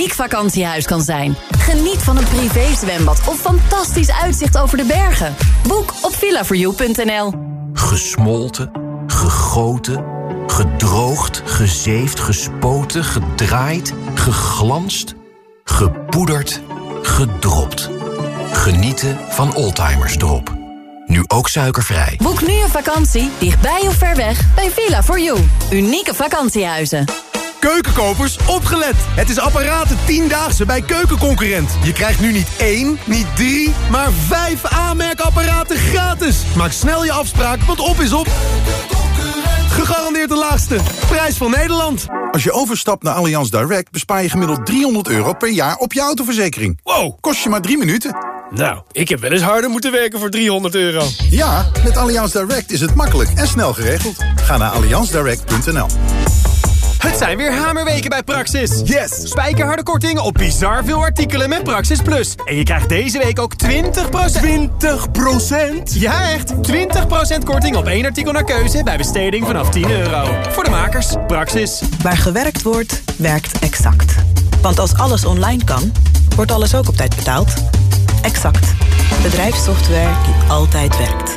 uniek vakantiehuis kan zijn. Geniet van een privézwembad of fantastisch uitzicht over de bergen. Boek op villaforyou.nl. Gesmolten, gegoten, gedroogd, gezeefd, gespoten, gedraaid, geglanst, gepoederd, gedropt. Genieten van Oldtimers Drop. Nu ook suikervrij. Boek nu een vakantie, dichtbij of ver weg, bij villa for you Unieke vakantiehuizen. Keukenkopers, opgelet! Het is apparaten 10-daagse bij Keukenconcurrent. Je krijgt nu niet één, niet drie, maar vijf aanmerkapparaten gratis. Maak snel je afspraak, want op is op. Gegarandeerd de laagste. Prijs van Nederland. Als je overstapt naar Allianz Direct bespaar je gemiddeld 300 euro per jaar op je autoverzekering. Wow. Kost je maar drie minuten. Nou, ik heb wel eens harder moeten werken voor 300 euro. Ja, met Allianz Direct is het makkelijk en snel geregeld. Ga naar allianzdirect.nl. Het zijn weer hamerweken bij Praxis. Yes! Spijkerharde korting op bizar veel artikelen met Praxis Plus. En je krijgt deze week ook 20%... 20%? Ja, echt! 20% korting op één artikel naar keuze bij besteding vanaf 10 euro. Voor de makers, Praxis. Waar gewerkt wordt, werkt Exact. Want als alles online kan, wordt alles ook op tijd betaald. Exact. Bedrijfssoftware die altijd werkt.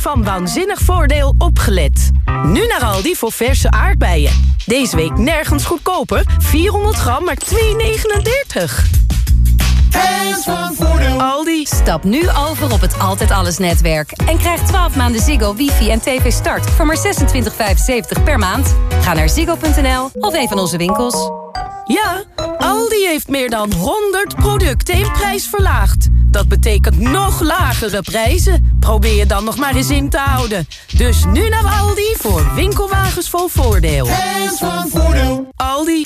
Van Waanzinnig Voordeel opgelet. Nu naar Aldi voor verse aardbeien. Deze week nergens goedkoper. 400 gram, maar 2,39. Fans van Voordeel. Aldi. Stap nu over op het Altijd Alles netwerk. En krijg 12 maanden Ziggo, wifi en tv start voor maar 26,75 per maand. Ga naar ziggo.nl of een van onze winkels. Ja, Aldi heeft meer dan 100 producten in prijs verlaagd. Dat betekent nog lagere prijzen. Probeer je dan nog maar eens in te houden. Dus nu naar Aldi voor winkelwagens vol voordeel. Fans van Voordeel. Aldi.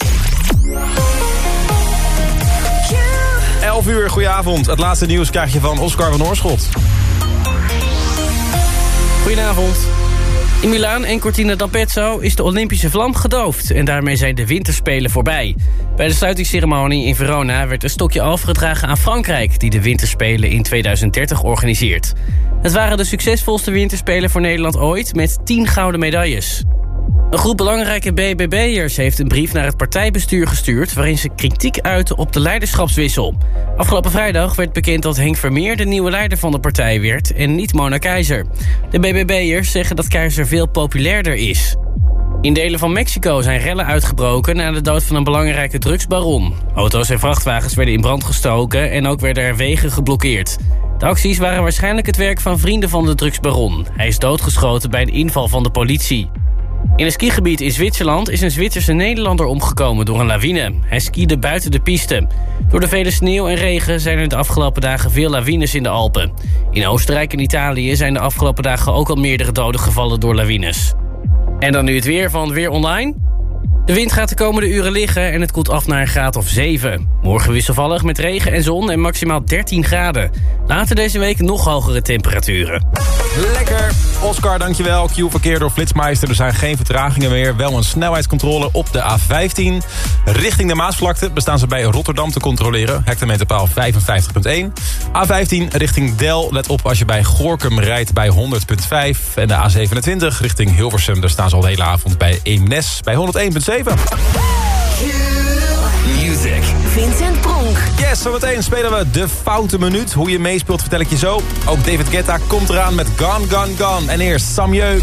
11 uur, goedenavond. Het laatste nieuws krijg je van Oscar van Oorschot. Goedenavond. In Milaan en Cortina d'Ampezzo is de Olympische vlam gedoofd... en daarmee zijn de winterspelen voorbij. Bij de sluitingsceremonie in Verona werd een stokje overgedragen aan Frankrijk... die de winterspelen in 2030 organiseert. Het waren de succesvolste winterspelen voor Nederland ooit... met 10 gouden medailles. Een groep belangrijke BBB'ers heeft een brief naar het partijbestuur gestuurd... waarin ze kritiek uiten op de leiderschapswissel. Afgelopen vrijdag werd bekend dat Henk Vermeer de nieuwe leider van de partij werd... en niet Mona Keizer. De BBB'ers zeggen dat Keizer veel populairder is. In delen van Mexico zijn rellen uitgebroken na de dood van een belangrijke drugsbaron. Auto's en vrachtwagens werden in brand gestoken en ook werden er wegen geblokkeerd. De acties waren waarschijnlijk het werk van vrienden van de drugsbaron. Hij is doodgeschoten bij een inval van de politie. In een skigebied in Zwitserland is een Zwitserse Nederlander omgekomen door een lawine. Hij skiede buiten de piste. Door de vele sneeuw en regen zijn er de afgelopen dagen veel lawines in de Alpen. In Oostenrijk en Italië zijn de afgelopen dagen ook al meerdere doden gevallen door lawines. En dan nu het weer van Weer Online. De wind gaat de komende uren liggen en het koelt af naar een graad of 7. Morgen wisselvallig met regen en zon en maximaal 13 graden. Later deze week nog hogere temperaturen. Lekker. Oscar, dankjewel. Q-verkeer door Flitsmeister. Er zijn geen vertragingen meer. Wel een snelheidscontrole op de A15. Richting de Maasvlakte bestaan ze bij Rotterdam te controleren. Hectometerpaal 55.1. A15 richting Del. Let op als je bij Gorkum rijdt bij 100.5. En de A27 richting Hilversum. Daar staan ze al de hele avond bij Eemnes bij 101.7. Music. Vincent Pronk. Yes, zometeen spelen we de foute minuut. Hoe je meespeelt vertel ik je zo. Ook David Guetta komt eraan met Gone, Gone, Gone. En eerst Samjeu.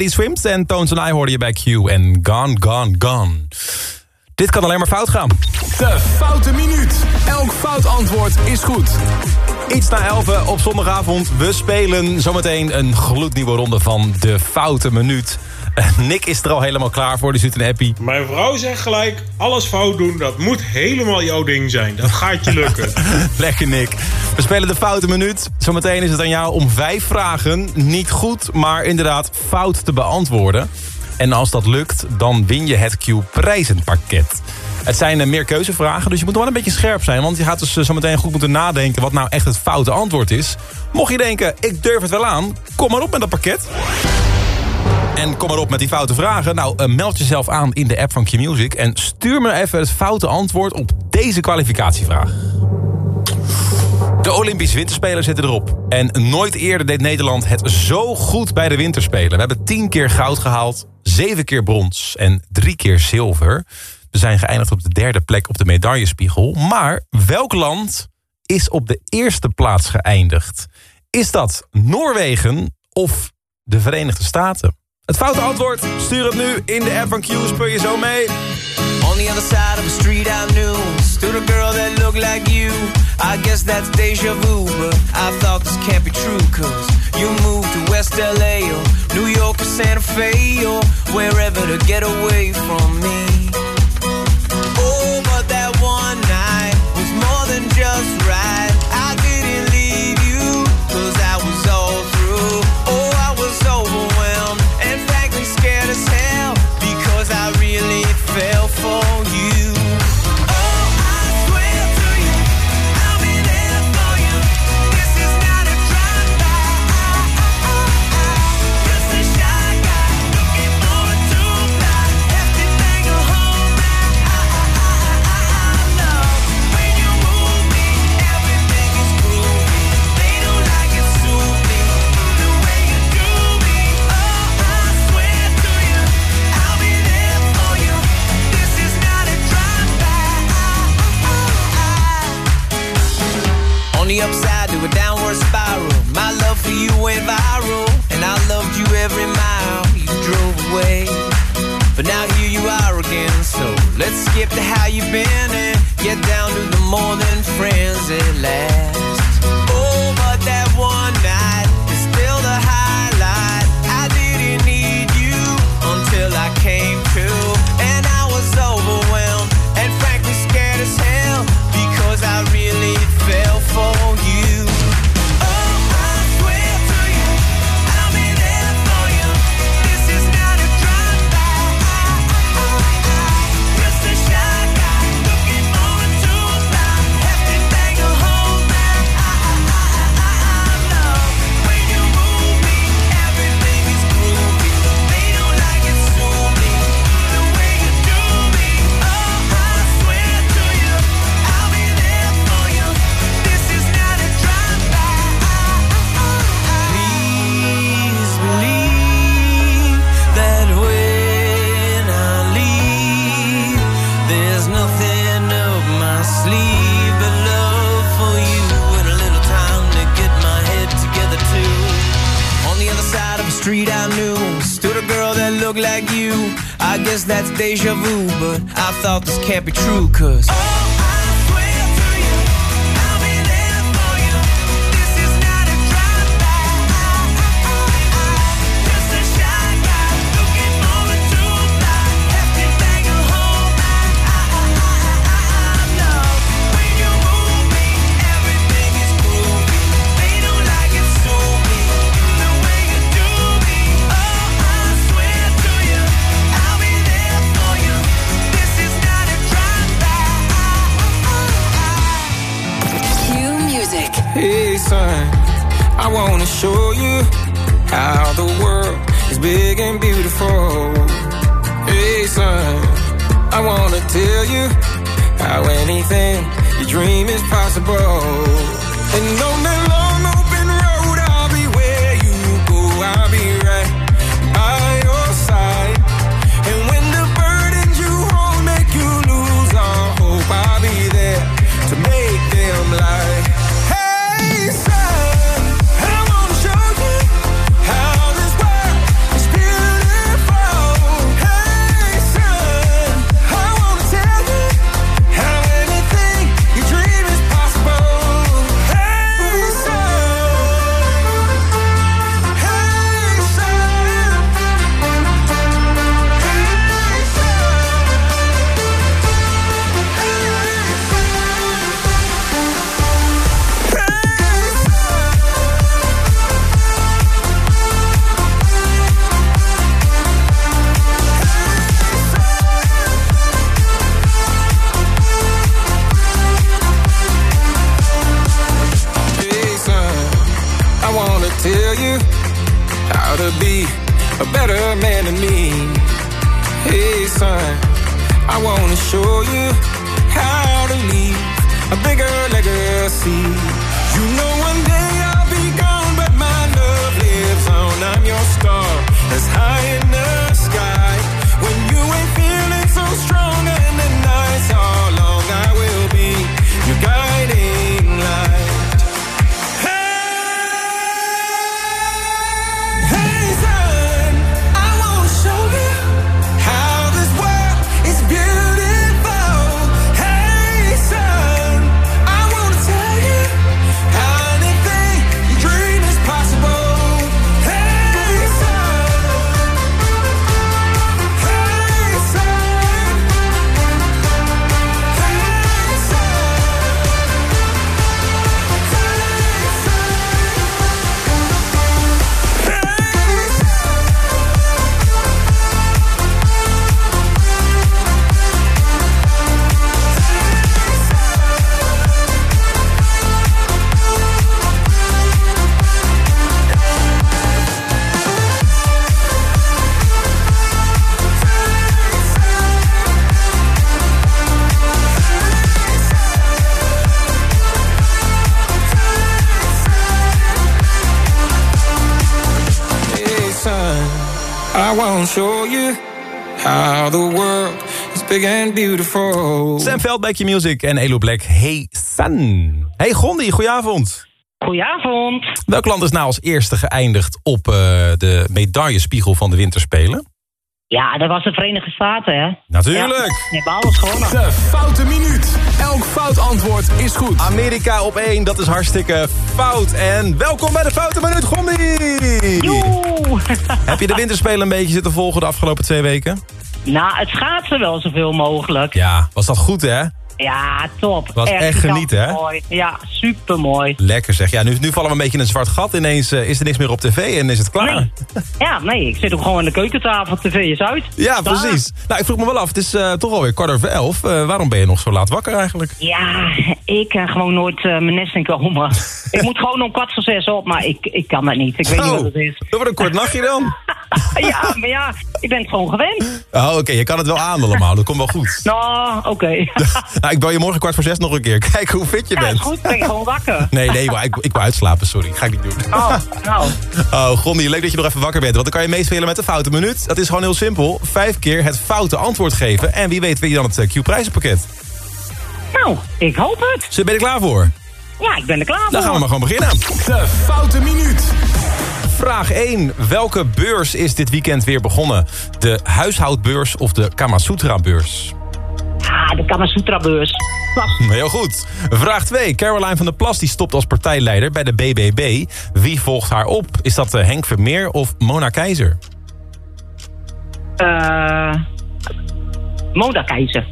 Teddy Swims en Tones and I hoorde je bij Q en Gone, Gone, Gone. Dit kan alleen maar fout gaan. De Foute Minuut. Elk fout antwoord is goed. Iets na 11 op zondagavond. We spelen zometeen een gloednieuwe ronde van de Foute Minuut. Nick is er al helemaal klaar voor, die zit in happy. Mijn vrouw zegt gelijk, alles fout doen, dat moet helemaal jouw ding zijn. Dat gaat je lukken. Lekker Nick. We spelen de Foute Minuut. Zometeen is het aan jou om vijf vragen niet goed, maar inderdaad fout te beantwoorden. En als dat lukt, dan win je het Q-prijzenpakket. Het zijn eh, meer keuzevragen, dus je moet wel een beetje scherp zijn. Want je gaat dus eh, zometeen goed moeten nadenken wat nou echt het foute antwoord is. Mocht je denken, ik durf het wel aan, kom maar op met dat pakket. En kom maar op met die foute vragen. Nou, eh, meld jezelf aan in de app van Q-Music... en stuur me even het foute antwoord op deze kwalificatievraag. De Olympische Winterspelen zitten erop. En nooit eerder deed Nederland het zo goed bij de Winterspelen. We hebben tien keer goud gehaald, zeven keer brons en drie keer zilver. We zijn geëindigd op de derde plek op de medaillespiegel. Maar welk land is op de eerste plaats geëindigd? Is dat Noorwegen of de Verenigde Staten? Het foute antwoord, stuur het nu in de app van Q, speel je zo mee. On the other side of the street I knew Stood a girl that looked like you I guess that's deja vu But I thought this can't be true Cause you moved to West LA Or New York or Santa Fe Or wherever to get away from me Oh, but that one night Was more than just how to leave a bigger legacy. You know, one day I'll be gone, but my love lives on. I'm your star, as high in the world is big and beautiful. Sam Veldbeek, je music en Elo Black. Hey San. Hey Gondi, goedenavond. Goedenavond. Welk land is nou als eerste geëindigd op eh, de medaillespiegel van de winterspelen? Ja, dat was de Verenigde Staten, hè? Natuurlijk. Ja, we hebben alles gewonnen. De foute minuut. Elk fout antwoord is goed. Amerika op één, dat is hartstikke fout. En welkom bij de Foute Minuut, Gondi! Heb je de winterspelen een beetje zitten volgen de afgelopen twee weken? Nou, het schaatsen wel zoveel mogelijk. Ja, was dat goed hè? Ja, top. Was echt genieten, hè? Mooi. Ja, super mooi. Lekker zeg. Ja, nu, nu vallen we een beetje in een zwart gat. Ineens eh, is er niks meer op tv en is het klaar. Ja, nee, ik zit ook gewoon aan de keukentafel. TV is uit. Ja, precies. Nou, ik vroeg me wel af. Het is eh, toch alweer kwart over elf. Eh, waarom ben je nog zo laat wakker eigenlijk? Ja, ik kan gewoon nooit eh, mijn nest in komen. ik moet gewoon om kwart voor zes op, maar ik, ik kan dat niet. Ik weet niet Zo, wat het is. Dat wordt een kort nachtje dan. ja, maar ja, ik ben het gewoon gewend. Oh, oké. Je kan het wel aan allemaal. Dat komt wel goed. Nou, oké. nou, ik bel je morgen kwart voor zes nog een keer. Kijk hoe fit je Ja, bent. is goed. Ben ik gewoon wakker. Nee, nee, maar ik, ik wil uitslapen, sorry. Ga ik niet doen. Oh, nou. Oh, Gondi, leuk dat je nog even wakker bent. Want dan kan je meespelen met de foute minuut. Dat is gewoon heel simpel. Vijf keer het foute antwoord geven. En wie weet win je dan het eh, Q-prijzenpakket. Nou, ik hoop het. Zo, ben je er klaar voor? Ja, ik ben er klaar voor. Dan gaan we maar gewoon beginnen. De foute minuut. Vraag 1. Welke beurs is dit weekend weer begonnen? De huishoudbeurs of de Kamasutra-beurs? Ah, de Kamasutra-beurs. Heel goed. Vraag 2. Caroline van der Plas die stopt als partijleider bij de BBB. Wie volgt haar op? Is dat eh, Henk Vermeer of Mona Keizer? Eh Moda Keizer.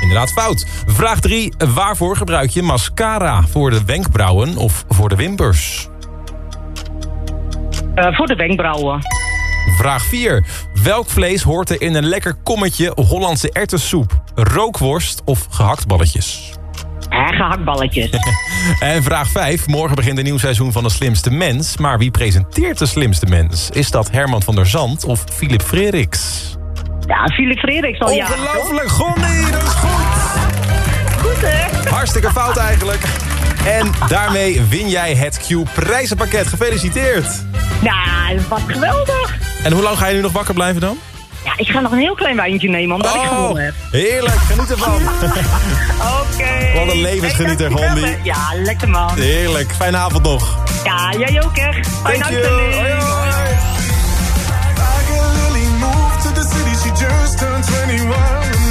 Inderdaad fout. Vraag 3. Waarvoor gebruik je mascara? Voor de wenkbrauwen of voor de wimpers? Eh, voor de wenkbrauwen. Vraag 4. Welk vlees hoort er in een lekker kommetje Hollandse erwtensoep? Rookworst of gehaktballetjes? Eh, gehaktballetjes. En vraag 5. Morgen begint een nieuw seizoen van De Slimste Mens. Maar wie presenteert De Slimste Mens? Is dat Herman van der Zand of Philip Frederiks? Ja, Philip Frederiks al toch? Ongelooflijk, Gondi, dat is goed. Goed, hè? Hartstikke fout eigenlijk. En daarmee win jij het Q-prijzenpakket. Gefeliciteerd. Ja, wat geweldig. En hoe lang ga je nu nog wakker blijven dan? Ja, ik ga nog een heel klein wijntje nemen, omdat ik Oh, gewonnen heb. heerlijk, geniet ervan. Oké. Wat een levensgenieter, Gondi. Ja, lekker man. Heerlijk, fijne avond nog. Ja, jij ook, hè. Fijne Thank just turned 21.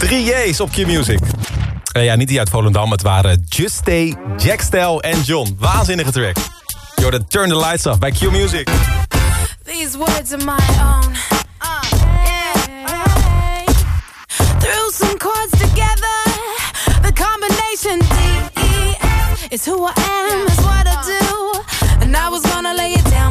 Drie J's op Q-Music. Uh, ja, niet die uit Volendam. Het waren Just Jack en John. Waanzinnige track. Jordan, turn the lights off bij Q-Music. These words are my own. Uh, yeah, some chords together. The combination D-E-F is who I am, is what I do. And I was gonna lay it down.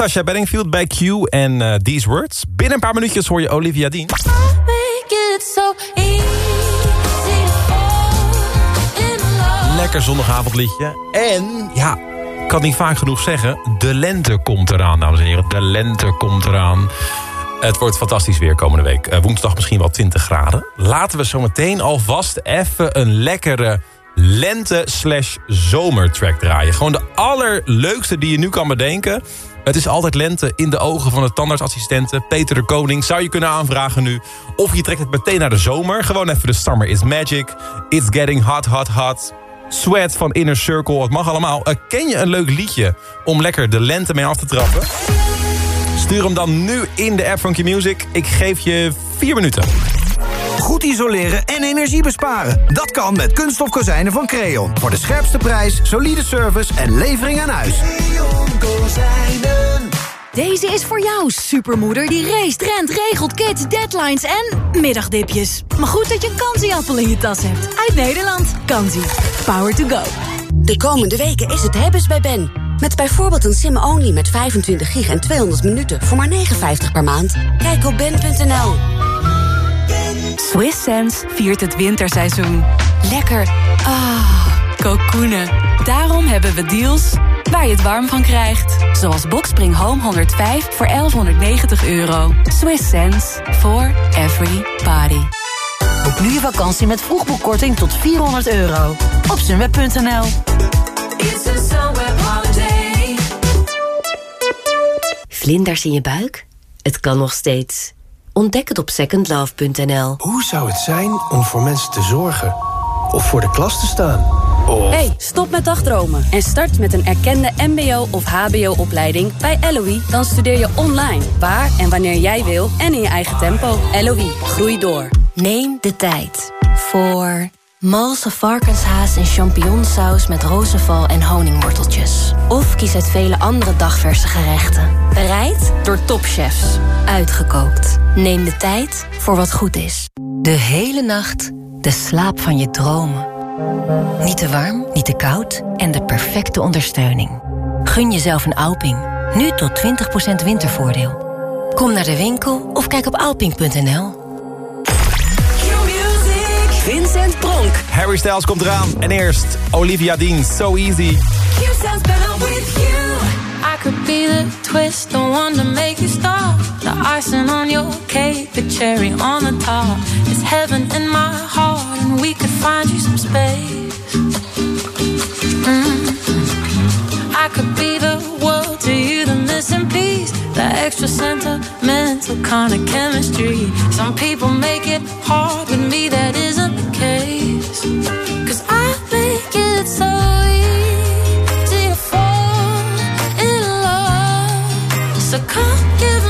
Natasha Bedingfield bij Q en eh, These Words. Binnen een paar minuutjes hoor je Olivia Dean. Lekker zondagavondliedje. En, ja, kan niet vaak genoeg zeggen... de lente komt eraan, dames en heren. De lente komt eraan. Het wordt fantastisch weer komende week. Eh, woensdag misschien wel 20 graden. Laten we zo meteen alvast even een lekkere lente slash zomertrack draaien. Gewoon de allerleukste die je nu kan bedenken. Het is altijd lente in de ogen van de tandartsassistenten. Peter de Koning zou je kunnen aanvragen nu. Of je trekt het meteen naar de zomer. Gewoon even de Summer is Magic. It's Getting Hot, Hot, Hot. Sweat van Inner Circle. Het mag allemaal. Eh, ken je een leuk liedje om lekker de lente mee af te trappen? Stuur hem dan nu in de app van Q-Music. Ik geef je vier minuten. Goed isoleren en energie besparen. Dat kan met kunststof kozijnen van Creon. Voor de scherpste prijs, solide service en levering aan huis. Deze is voor jou, supermoeder die race, rent, regelt, kids, deadlines en middagdipjes. Maar goed dat je een kansieappel in je tas hebt. Uit Nederland. Kansie. Power to go. De komende weken is het hebben's bij Ben. Met bijvoorbeeld een sim-only met 25 gig en 200 minuten voor maar 59 per maand. Kijk op ben.nl. Swiss Sense viert het winterseizoen. Lekker. Ah, kokoenen. Daarom hebben we deals waar je het warm van krijgt. Zoals Boxspring Home 105 voor 1190 euro. Swiss Sense for every body. Boek nu je vakantie met vroegboekkorting tot 400 euro. Op sunweb.nl Vlinders in je buik? Het kan nog steeds. Ontdek het op secondlove.nl. Hoe zou het zijn om voor mensen te zorgen? Of voor de klas te staan? Of... Hey, stop met dagdromen en start met een erkende mbo- of hbo-opleiding bij LOE. Dan studeer je online, waar en wanneer jij wil en in je eigen tempo. LOE, groei door. Neem de tijd voor malse varkenshaas en champignonsaus met rozenval en honingworteltjes. Of kies uit vele andere dagverse gerechten. Bereid door topchefs. Uitgekookt. Neem de tijd voor wat goed is. De hele nacht de slaap van je dromen. Niet te warm, niet te koud en de perfecte ondersteuning. Gun jezelf een Alping. Nu tot 20% wintervoordeel. Kom naar de winkel of kijk op alping.nl. Pronk. Harry Styles komt eraan. En eerst Olivia Dean, So Easy. I could be the twist, the one to make you stop. The icing on your cake, the cherry on the top. It's heaven in my heart, and we could find you some space. Mm. I could be the world to you, the missing piece, the extra sentimental kind of chemistry. Some people make it hard with me, that isn't the case. Cause I make it so easy to fall in love. So come give me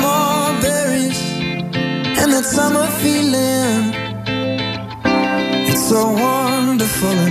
summer feeling. It's so wonderful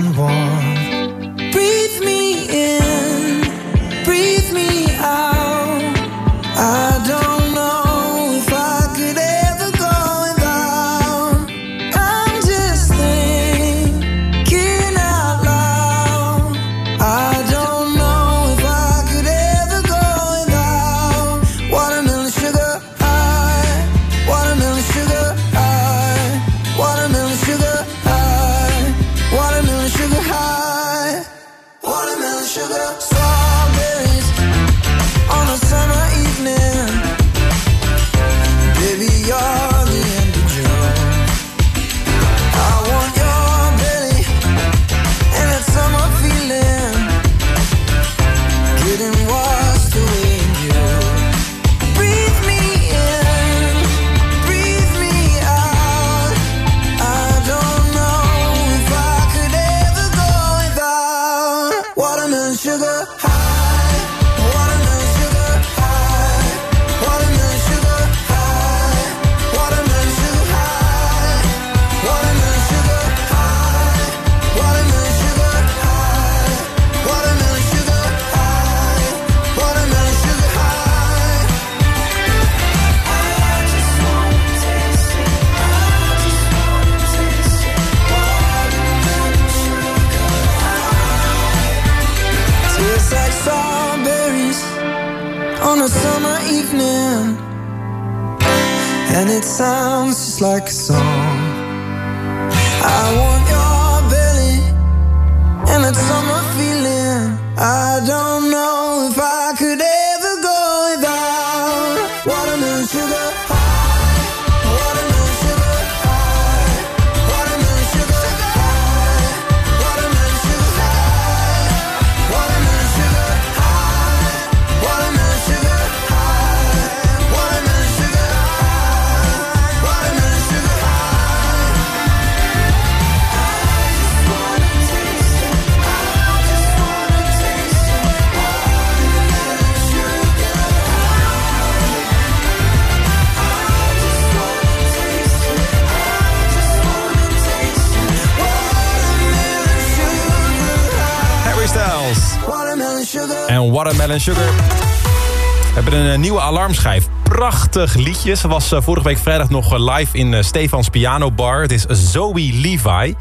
en Sugar. We hebben een eh, nieuwe alarmschijf. Prachtig liedje. Ze was eh, vorige week vrijdag nog eh, live in Stefans Piano Bar. Het is Zoe Levi.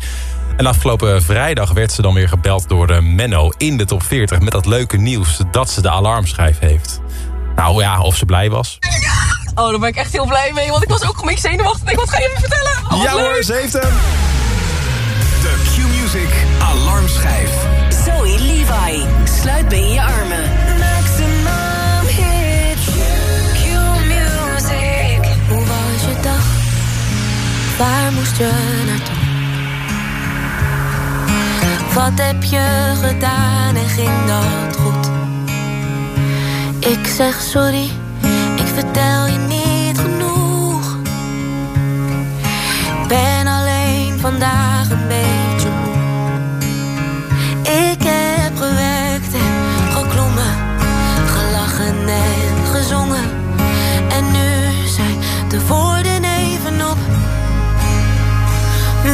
En afgelopen vrijdag werd ze dan weer gebeld door Menno in de top 40... met dat leuke nieuws dat ze de alarmschijf heeft. Nou ja, of ze blij was. Oh, daar ben ik echt heel blij mee, want ik was ook een beetje zenuwachtig. Ik wat ga je even vertellen? Oh, ja hoor, ze heeft hem. De Q-Music Alarmschijf. Zoe Levi, sluit bij je armen. Waar moest je naartoe? Wat heb je gedaan en ging dat goed? Ik zeg sorry, ik vertel je niet genoeg. Ben alleen vandaag een beetje moe. Ik heb gewerkt en geklommen, gelachen en gezongen.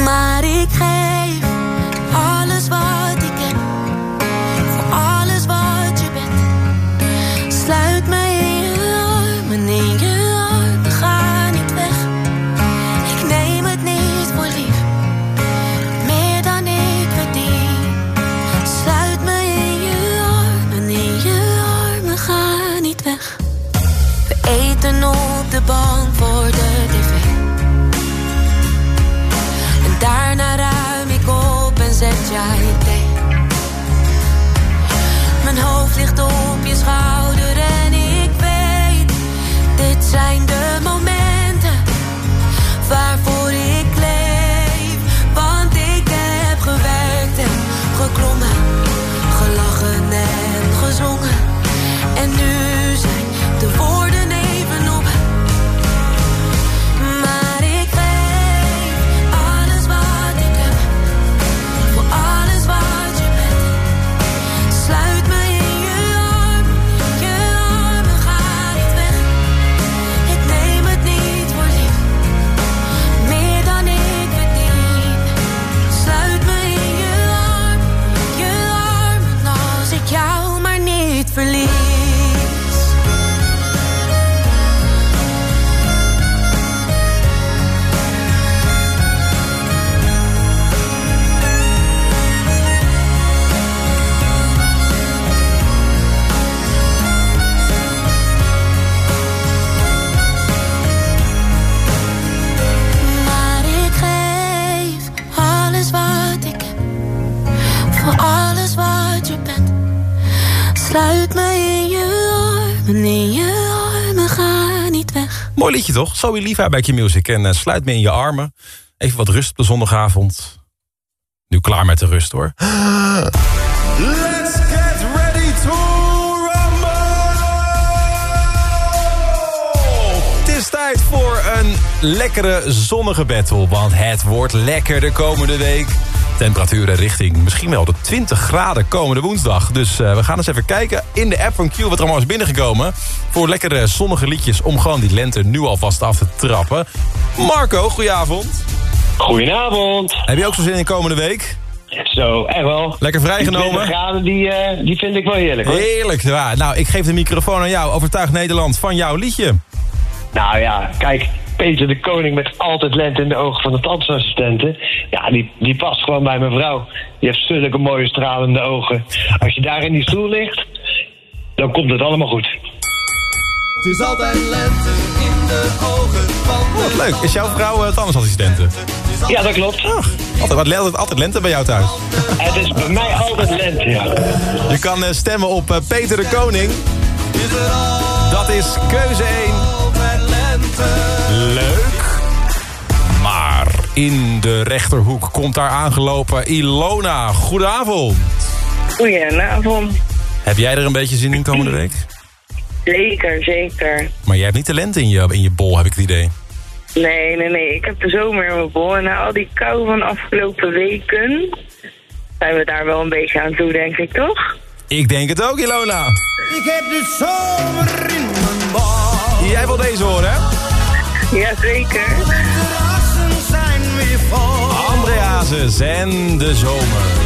maar ik geef. schouder en ik weet, dit zijn de Mooi liedje toch? Liva bij Q-Music. En eh, sluit me in je armen. Even wat rust op de zondagavond. Nu klaar met de rust hoor. Let's get ready to Het is tijd voor een lekkere zonnige battle. Want het wordt lekker de komende week. Temperaturen richting misschien wel de 20 graden komende woensdag. Dus eh, we gaan eens even kijken in de app van Q wat er allemaal is binnengekomen. Voor lekkere zonnige liedjes om gewoon die lente nu alvast af te trappen. Marco, goedenavond. Goedenavond. Heb je ook zo zin in komende week? Zo, echt wel. Lekker vrijgenomen? Die 20 graden, die, eh, die vind ik wel heerlijk. Hoor. Heerlijk, ja. Nou, ik geef de microfoon aan jou. Overtuig Nederland van jouw liedje. Nou ja, kijk, Peter de Koning met altijd lente in de ogen van de tandartsassistenten. Ja, die, die past gewoon bij mijn vrouw. Die heeft zulke mooie stralende ogen. Als je daar in die stoel ligt, dan komt het allemaal goed. Het is altijd lente in de ogen van Wat leuk. Is jouw vrouw uh, tandartsassistente? Ja, dat klopt. Altijd, wat, altijd, altijd lente bij jou thuis. Het is bij mij altijd lente, ja. Je kan uh, stemmen op uh, Peter de Koning. Dat is keuze 1. In de rechterhoek komt daar aangelopen Ilona. Goedenavond. Goedenavond. Heb jij er een beetje zin in komende week? Zeker, zeker. Maar jij hebt niet talent in je, in je bol, heb ik het idee. Nee, nee, nee. Ik heb de zomer in mijn bol. En na al die kou van de afgelopen weken... zijn we daar wel een beetje aan toe, denk ik, toch? Ik denk het ook, Ilona. Ik heb de zomer in mijn bal. Jij wil deze horen, hè? Jazeker. André Hazes en de zomer.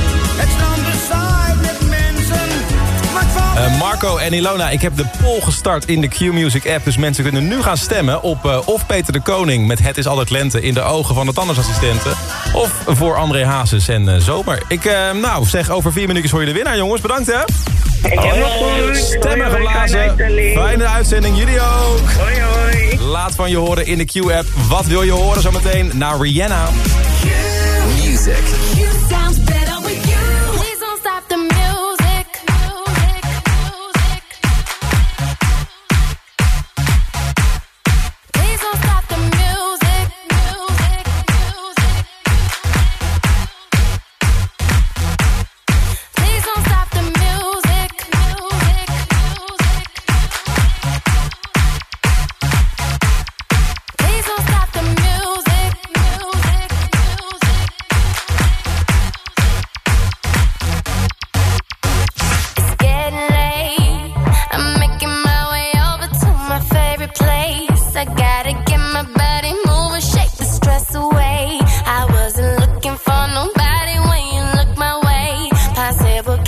Uh, Marco en Ilona, ik heb de poll gestart in de Q-Music app. Dus mensen kunnen nu gaan stemmen op uh, of Peter de Koning... met Het is altijd lente in de ogen van de tandartsassistenten... of voor André Hazes en uh, Zomer. Ik nou, zeg over vier minuutjes voor je de winnaar, jongens. Bedankt, hè? Stemmen geblazen. Fijne uitzending, jullie ook. Hoi, hoi. Laat van je horen in de Q-app. Wat wil je horen zometeen naar Rihanna? Music. I said, well,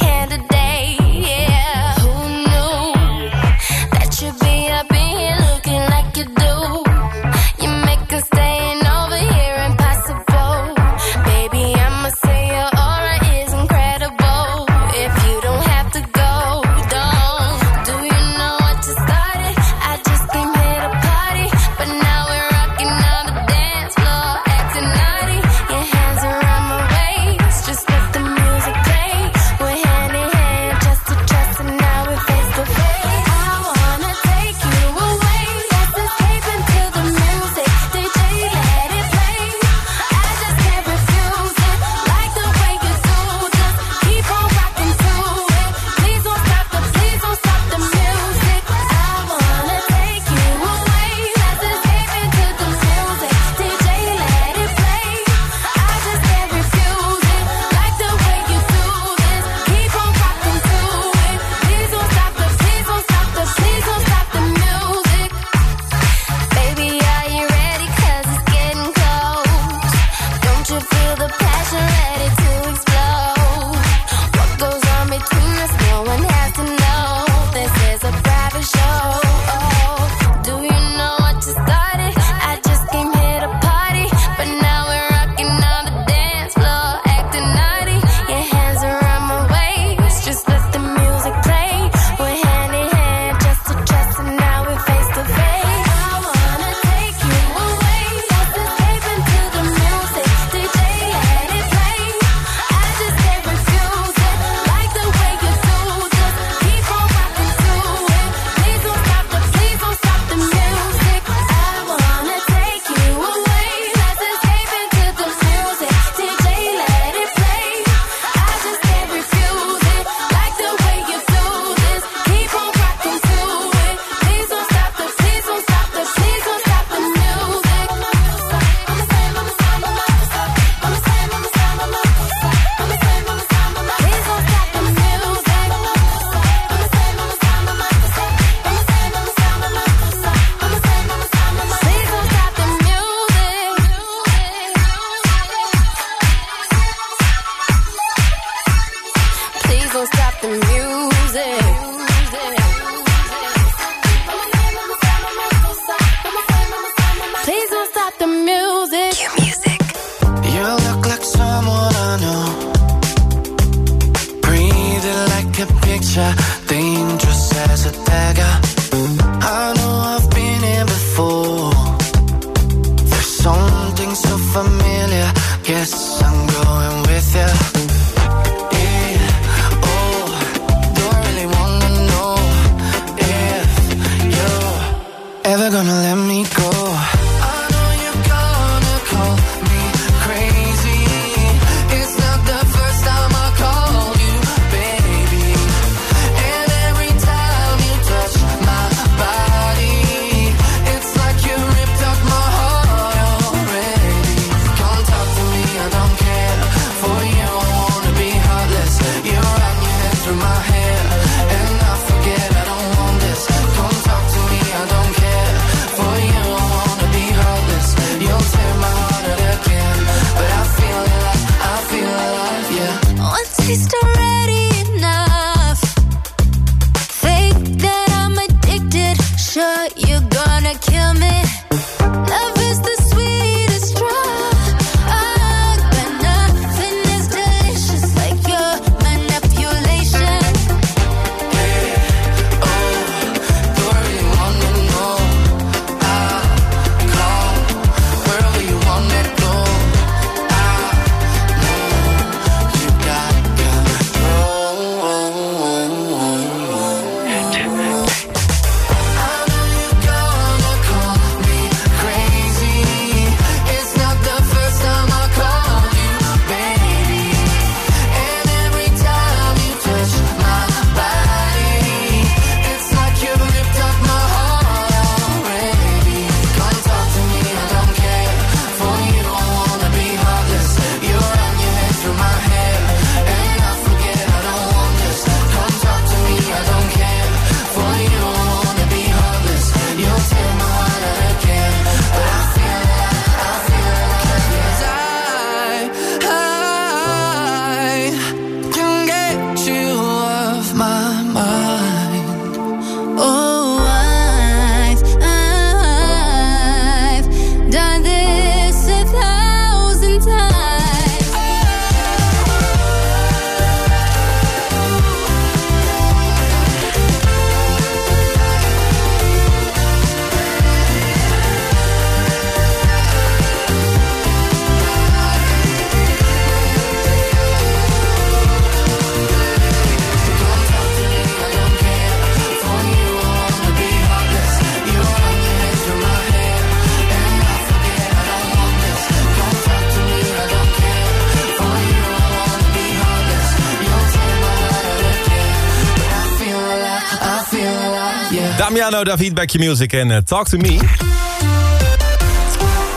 Damiano David, Back Your Music en eh, Talk To Me.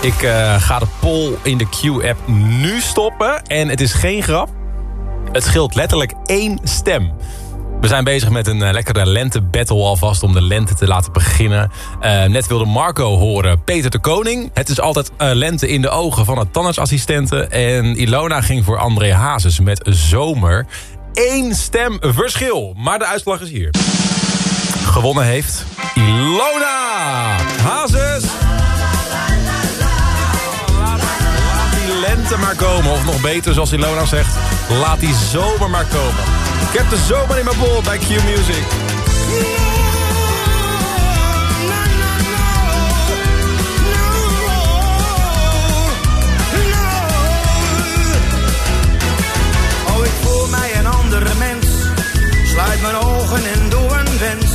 Ik eh, ga de poll in de Q-app nu stoppen. En het is geen grap. Het scheelt letterlijk één stem. We zijn bezig met een eh, lekkere lente-battle alvast om de lente te laten beginnen. Net wilde Marco horen Peter de Koning. Het is altijd lente in de ogen van het tandartsassistenten. En Ilona ging voor André Hazes met Zomer. Eén stem verschil. Maar de uitslag is hier. Gewonnen heeft Ilona Hazes. Laat die lente maar komen. Of nog beter, zoals Ilona zegt, laat die zomer maar komen. Ik heb de zomer in mijn bol bij Q Music. Oh, ik voel mij een andere mens. Sluit mijn ogen en doe een wens.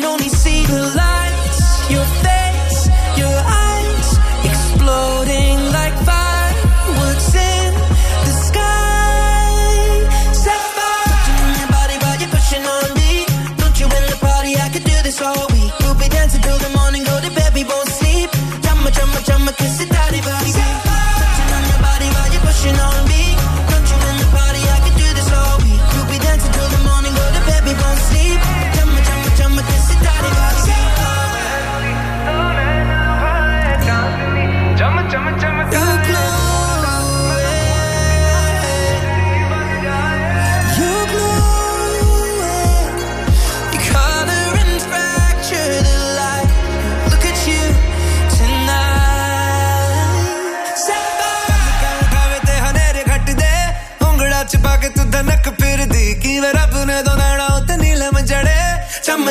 can only see the light.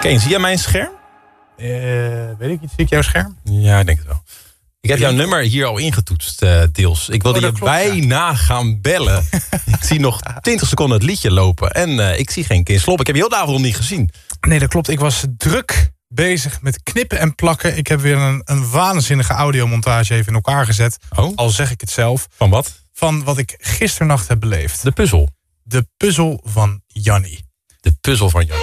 Kane, zie jij mijn scherm? Eh, weet ik niet, zie ik jouw scherm? Ja, ik denk het wel. Ik heb jouw nummer hier al ingetoetst, eh, deels. Ik wilde Oh, je klopt, bijna gaan bellen. ik zie nog 20 seconden het liedje lopen. En eh, ik zie geen Kees Slop. Ik heb je heel de avond nog niet gezien. Nee, dat klopt. Ik was druk bezig met knippen en plakken. Ik heb weer een, een waanzinnige audiomontage even in elkaar gezet. Oh. Al zeg ik het zelf. Van wat? Van wat ik gisternacht heb beleefd. De puzzel. De puzzel van Jannie. De puzzel van Jan.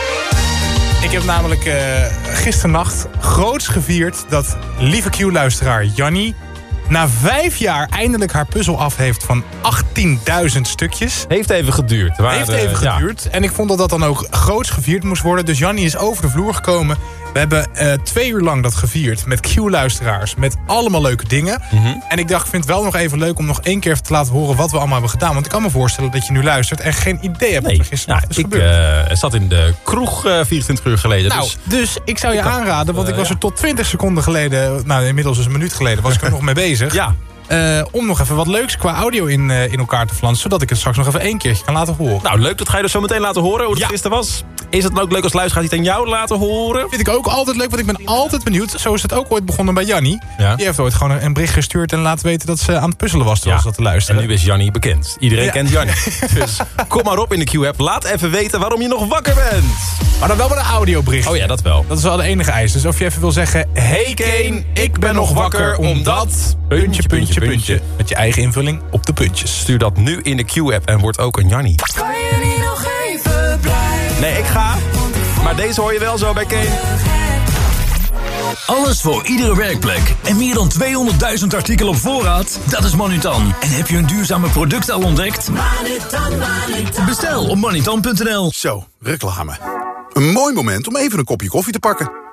Ik heb namelijk eh gisternacht groots gevierd dat lieve Q-luisteraar Jannie... na vijf jaar eindelijk haar puzzel af heeft van 18.000 stukjes. Heeft even geduurd. Heeft even eh, ja. geduurd. En ik vond dat dat dan ook groots gevierd moest worden. Dus Jannie is over de vloer gekomen. We hebben eh, twee uur lang dat gevierd met Q-luisteraars. Met allemaal leuke dingen. Mhm. En ik dacht, ik vind het wel nog even leuk om nog één keer even te laten horen... wat we allemaal hebben gedaan. Want ik kan me voorstellen dat je nu luistert... en geen idee hebt wat er gisteren is Ik gebeurd. eh, zat in de kroeg eh, 24 uur geleden. Nou, dus dus ik zou je Ik aanraden, want ik was er tot 20 seconden geleden... nou, inmiddels dus een minuut geleden, was ik er nog mee bezig. Ja. Eh, om nog even wat leuks qua audio in, eh, in elkaar te flansen... zodat ik het straks nog even één keertje kan laten horen. Nou, leuk. Dat ga je dus zo meteen laten horen hoe het gisteren was. Is het dan ook leuk als luisteraar die het aan jou laten horen? vind ik ook altijd leuk, want ik ben altijd benieuwd. Zo is het ook ooit begonnen bij Jannie. Ja. Die heeft ooit gewoon een- bericht gestuurd en laten weten dat ze aan het puzzelen was terwijl ze dat te luisteren. En nu is Jannie bekend. Iedereen Ja. kent Jannie. Dus kom maar op in de Q-app. Laat even weten waarom je nog wakker bent. Maar dan wel met een audiobericht. Oh ja, dat wel. Dat is wel de enige eis. Dus of je even wil zeggen... Hey Kane, ik ben nog wakker omdat... Puntje, puntje, puntje. Met je eigen invulling op de puntjes. Stuur dat nu in de Q-app en word ook een Jannie. Kan je niet nog even blijven? Nee, ik ga. Maar deze hoor je wel zo bij Kane. Alles voor iedere werkplek. En meer dan 200.000 artikelen op voorraad? Dat is Manutan. En heb je een duurzame product al ontdekt? Manutan, Manutan. Bestel op manutan.nl. Zo, reclame. Een mooi moment om even een kopje koffie te pakken.